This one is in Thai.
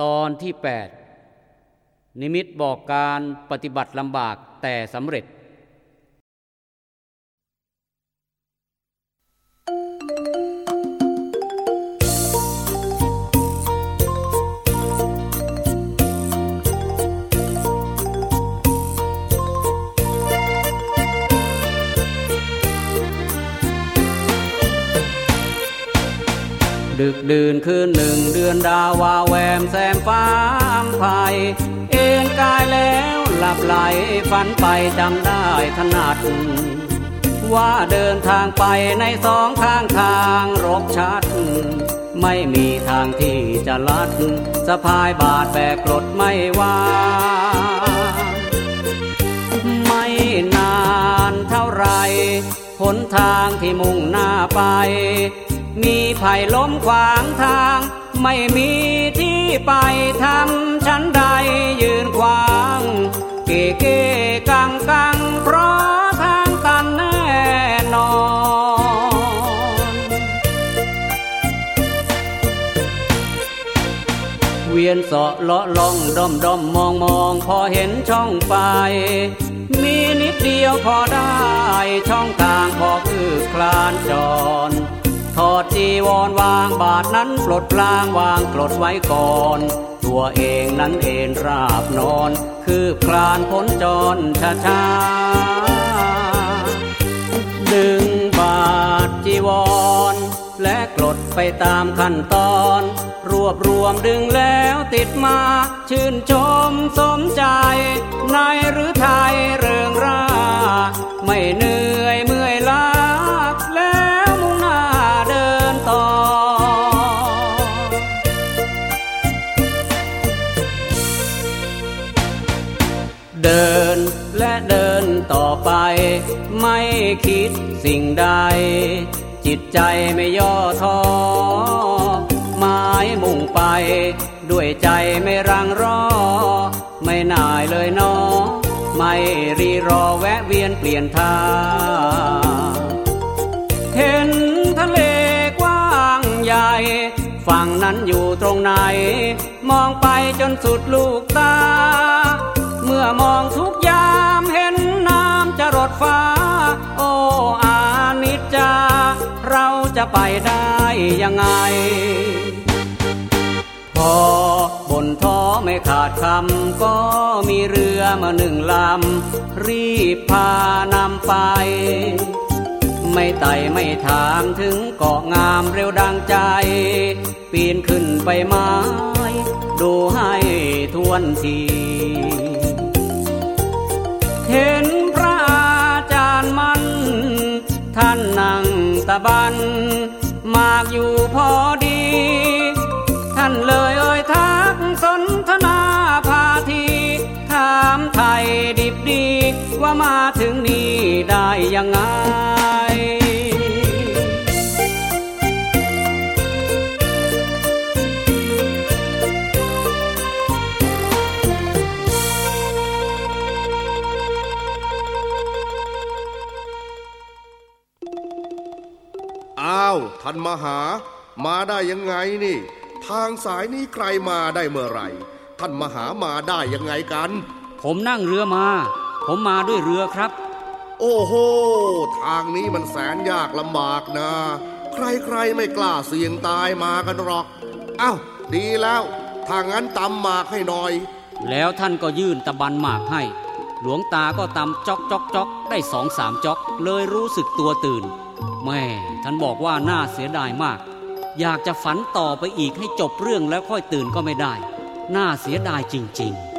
ตอนที่ 8 นิมิตบอกการปฏิบัติลำบากแต่สำเร็จ ดึกดื่นคืนหนึ่งเดือนดาวาแวมแซมฟ้าอัมภัย เอ็นกายแล้วหลับไหลฝันไปจำได้ถนัด ว่าเดินทางไปในสองข้างทางรบชัด ไม่มีทางที่จะลัดสะพายบาดแบกกรดไม่ว่า ไม่นานเท่าไรหนทางที่มุ่งหน้าไป มีภัยล้มขวางทาง ไม่มีที่ไปทำฉันใดยืนขวาง เก๋เก๋กังกังเพราะทางตันแน่นอนเวียนเสาะเลาะล่องด้อมด้อมมองมองพอเห็นช่องไปมีนิดเดียวพอได้ช่องทางพอคือคลานจร ถอดจีวรวางบาทนั้นปลดปลางวางกรดไว้ก่อน ตัวเองนั้นเอนราบนอน คือคลานพ้นจรช้าช้าดึงบาทจีวร และกรดไปตามขั้นตอน รวบรวมดึงแล้วติดมา ชื่นชมสมใจ ในหรือไทยเริง ไป ไม่คิดสิ่งใด จิตใจไม่ย่อท้อหมายมุ่งไป ด้วยใจไม่รังรอ ไม่น่ายเลยนอ ไม่รีรอแวะเวียนเปลี่ยนทางเห็นทะเลกว้างใหญ่ฝั่งนั้นอยู่ตรงไหน มองไปจนสุดลูกตา ได้ยังไง พอบนท้อไม่ขาดคำก็มีเรือมาหนึ่งลำ รีบพานำไป ไม่ไต่ไม่ถามถึงเกาะงามเร็วดังใจ ปีนขึ้นไปไม้ดูให้ทวนทีเห็นพระอาจารย์มัน ท่านนั่งตะบันากอยู่พอดี ท่านเลยเอ่ยทักสนทนาพาที ถามไทยดิบดี ว่ามาถึงนี่ได้ยังไง ท่านมหา มาได้ยังไงนี่ ทางสายนี้ใครมาได้เมื่อไหร่ ท่านมหามาได้ยังไงกัน ผมนั่งเรือมา ผมมาด้วยเรือครับ โอ้โห ทางนี้มันแสนยากลำบากนะ ใครๆไม่กล้าเสี่ยงตายมากันหรอกเอ้าดีแล้วถ้างั้นตำหมากให้หน่อย แล้วท่านก็ยื่นตะบันหมากให้ หลวงตาก็ตำจอกจอกจอกได้สองสามจอก เลยรู้สึกตัวตื่น แม่ท่านบอกว่าน่าเสียดายมาก อยากจะฝันต่อไปอีกให้จบเรื่องแล้วค่อยตื่นก็ไม่ได้ น่าเสียดายจริง ๆ